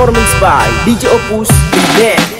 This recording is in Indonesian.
Performance by DJ Opus Band